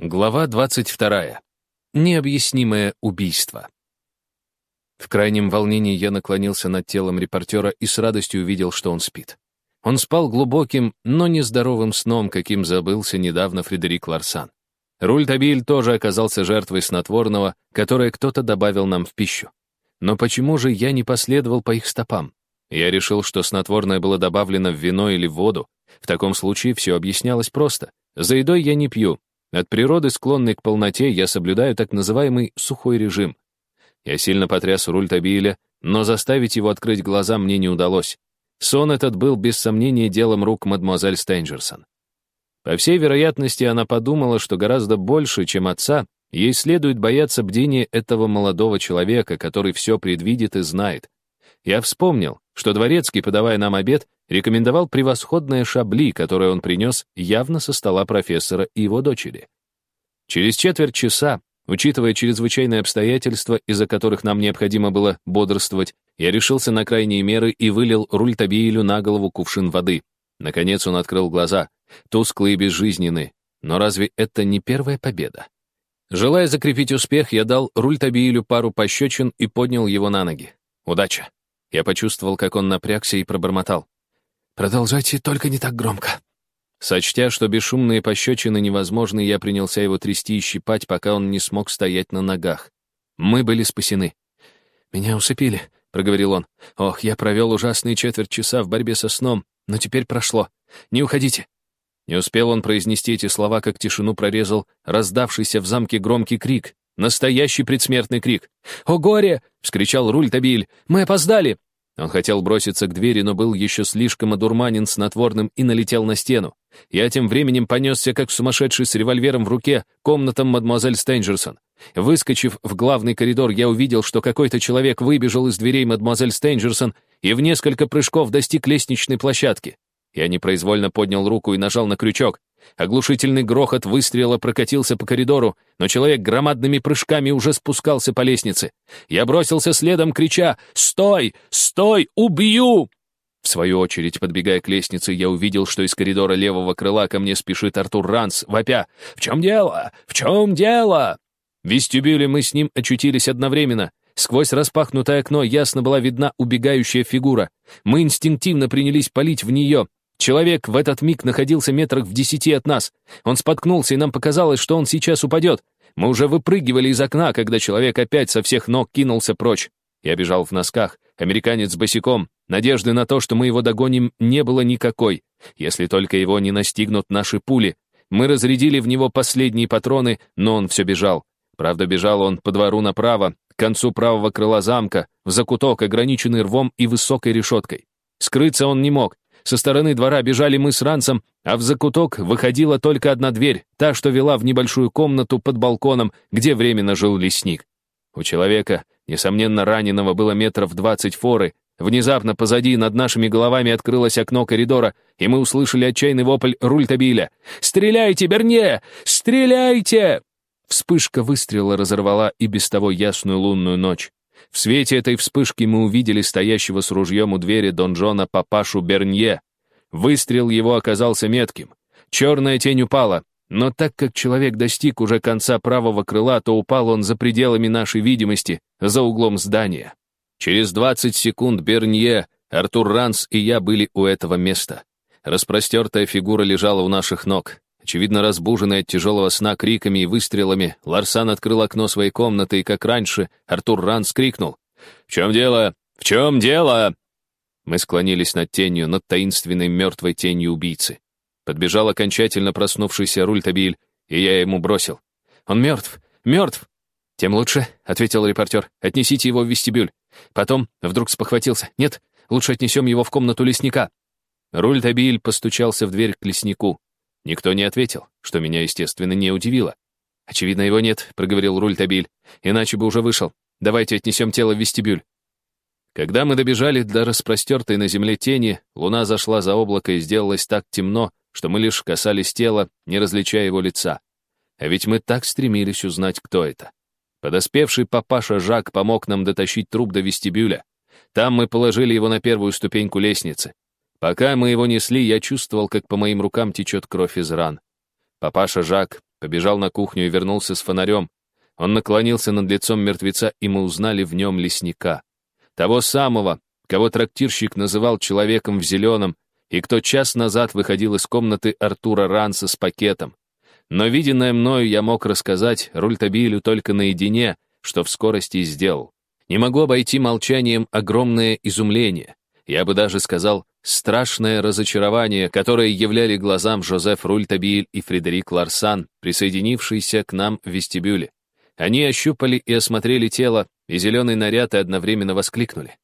Глава 22. Необъяснимое убийство. В крайнем волнении я наклонился над телом репортера и с радостью увидел, что он спит. Он спал глубоким, но нездоровым сном, каким забылся недавно Фредерик Ларсан. Руль Табиль тоже оказался жертвой снотворного, которое кто-то добавил нам в пищу. Но почему же я не последовал по их стопам? Я решил, что снотворное было добавлено в вино или в воду. В таком случае все объяснялось просто. За едой я не пью, от природы, склонной к полноте, я соблюдаю так называемый сухой режим. Я сильно потряс руль Табиля, но заставить его открыть глаза мне не удалось. Сон этот был без сомнения делом рук мадемуазель Стенджерсон. По всей вероятности, она подумала, что гораздо больше, чем отца, ей следует бояться бдения этого молодого человека, который все предвидит и знает. Я вспомнил, что Дворецкий, подавая нам обед, рекомендовал превосходное шабли, которое он принес явно со стола профессора и его дочери. Через четверть часа, учитывая чрезвычайные обстоятельства, из-за которых нам необходимо было бодрствовать, я решился на крайние меры и вылил руль Табиилю на голову кувшин воды. Наконец он открыл глаза, тусклые и безжизненные. Но разве это не первая победа? Желая закрепить успех, я дал руль Табиилю пару пощечин и поднял его на ноги. Удача! Я почувствовал, как он напрягся и пробормотал. «Продолжайте, только не так громко». Сочтя, что бесшумные пощечины невозможны, я принялся его трясти и щипать, пока он не смог стоять на ногах. Мы были спасены. «Меня усыпили», — проговорил он. «Ох, я провел ужасные четверть часа в борьбе со сном, но теперь прошло. Не уходите». Не успел он произнести эти слова, как тишину прорезал раздавшийся в замке громкий крик. Настоящий предсмертный крик. «О, горе!» — вскричал Руль Табиль. «Мы опоздали!» Он хотел броситься к двери, но был еще слишком одурманен снотворным и налетел на стену. Я тем временем понесся, как сумасшедший с револьвером в руке, комнатам мадемуазель Стенджерсон. Выскочив в главный коридор, я увидел, что какой-то человек выбежал из дверей мадемуазель Стенджерсон и в несколько прыжков достиг лестничной площадки. Я непроизвольно поднял руку и нажал на крючок. Оглушительный грохот выстрела прокатился по коридору, но человек громадными прыжками уже спускался по лестнице. Я бросился следом, крича «Стой! Стой! Убью!» В свою очередь, подбегая к лестнице, я увидел, что из коридора левого крыла ко мне спешит Артур Ранс, вопя «В чем дело? В чем дело?» В вестибюле мы с ним очутились одновременно. Сквозь распахнутое окно ясно была видна убегающая фигура. Мы инстинктивно принялись палить в нее, Человек в этот миг находился метрах в десяти от нас. Он споткнулся, и нам показалось, что он сейчас упадет. Мы уже выпрыгивали из окна, когда человек опять со всех ног кинулся прочь. Я бежал в носках, американец босиком. Надежды на то, что мы его догоним, не было никакой, если только его не настигнут наши пули. Мы разрядили в него последние патроны, но он все бежал. Правда, бежал он по двору направо, к концу правого крыла замка, в закуток, ограниченный рвом и высокой решеткой. Скрыться он не мог, со стороны двора бежали мы с ранцем, а в закуток выходила только одна дверь, та, что вела в небольшую комнату под балконом, где временно жил лесник. У человека, несомненно раненого, было метров двадцать форы. Внезапно позади над нашими головами открылось окно коридора, и мы услышали отчаянный вопль Рультабиля. «Стреляйте, Берне! Стреляйте!» Вспышка выстрела разорвала и без того ясную лунную ночь. В свете этой вспышки мы увидели стоящего с ружьем у двери донжона папашу Бернье. Выстрел его оказался метким. Черная тень упала, но так как человек достиг уже конца правого крыла, то упал он за пределами нашей видимости, за углом здания. Через 20 секунд Бернье, Артур Ранс и я были у этого места. Распростертая фигура лежала у наших ног. Очевидно, разбуженный от тяжелого сна криками и выстрелами, Ларсан открыл окно своей комнаты, и, как раньше, Артур Ранс крикнул. «В чем дело? В чем дело?» Мы склонились над тенью, над таинственной мертвой тенью убийцы. Подбежал окончательно проснувшийся Рультабиль, и я ему бросил. «Он мертв! Мертв!» «Тем лучше», — ответил репортер. «Отнесите его в вестибюль». Потом вдруг спохватился. «Нет, лучше отнесем его в комнату лесника». Рультабиль постучался в дверь к леснику. Никто не ответил, что меня, естественно, не удивило. «Очевидно, его нет», — проговорил Рультабиль. «Иначе бы уже вышел. Давайте отнесем тело в вестибюль». Когда мы добежали до распростертой на земле тени, луна зашла за облако и сделалось так темно, что мы лишь касались тела, не различая его лица. А ведь мы так стремились узнать, кто это. Подоспевший папаша Жак помог нам дотащить труп до вестибюля. Там мы положили его на первую ступеньку лестницы. Пока мы его несли, я чувствовал, как по моим рукам течет кровь из ран. Папаша Жак побежал на кухню и вернулся с фонарем. Он наклонился над лицом мертвеца, и мы узнали в нем лесника. Того самого, кого трактирщик называл человеком в зеленом, и кто час назад выходил из комнаты Артура Ранса с пакетом. Но виденное мною я мог рассказать Рультабилю только наедине, что в скорости и сделал. Не могу обойти молчанием огромное изумление. Я бы даже сказал, страшное разочарование, которое являли глазам Жозеф Рультабиль и Фредерик Ларсан, присоединившиеся к нам в вестибюле. Они ощупали и осмотрели тело, и зеленый наряд и одновременно воскликнули.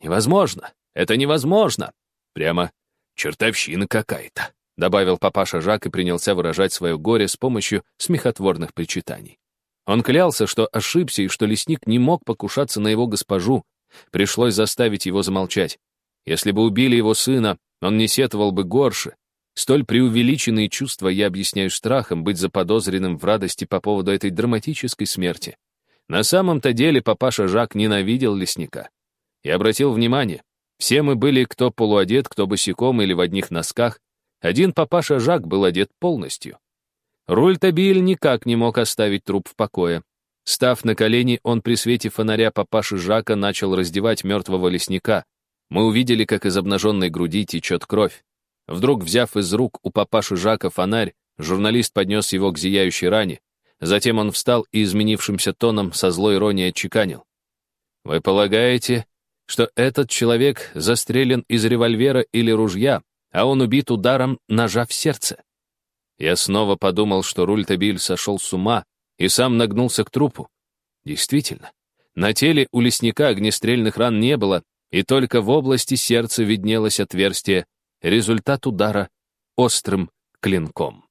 «Невозможно! Это невозможно!» Прямо чертовщина какая-то, добавил папаша Жак и принялся выражать свое горе с помощью смехотворных причитаний. Он клялся, что ошибся и что лесник не мог покушаться на его госпожу. Пришлось заставить его замолчать. Если бы убили его сына, он не сетовал бы горше. Столь преувеличенные чувства я объясняю страхом быть заподозренным в радости по поводу этой драматической смерти. На самом-то деле папаша Жак ненавидел лесника. Я обратил внимание, все мы были кто полуодет, кто босиком или в одних носках. Один папаша Жак был одет полностью. Рультабиль никак не мог оставить труп в покое. Став на колени, он при свете фонаря папаши Жака начал раздевать мертвого лесника. Мы увидели, как из обнаженной груди течет кровь. Вдруг, взяв из рук у папаши Жака фонарь, журналист поднес его к зияющей ране. Затем он встал и изменившимся тоном со злой иронией отчеканил. «Вы полагаете, что этот человек застрелен из револьвера или ружья, а он убит ударом ножа в сердце. Я снова подумал, что Рультабиль сошел с ума и сам нагнулся к трупу. Действительно, на теле у лесника огнестрельных ран не было, и только в области сердца виднелось отверстие, результат удара острым клинком.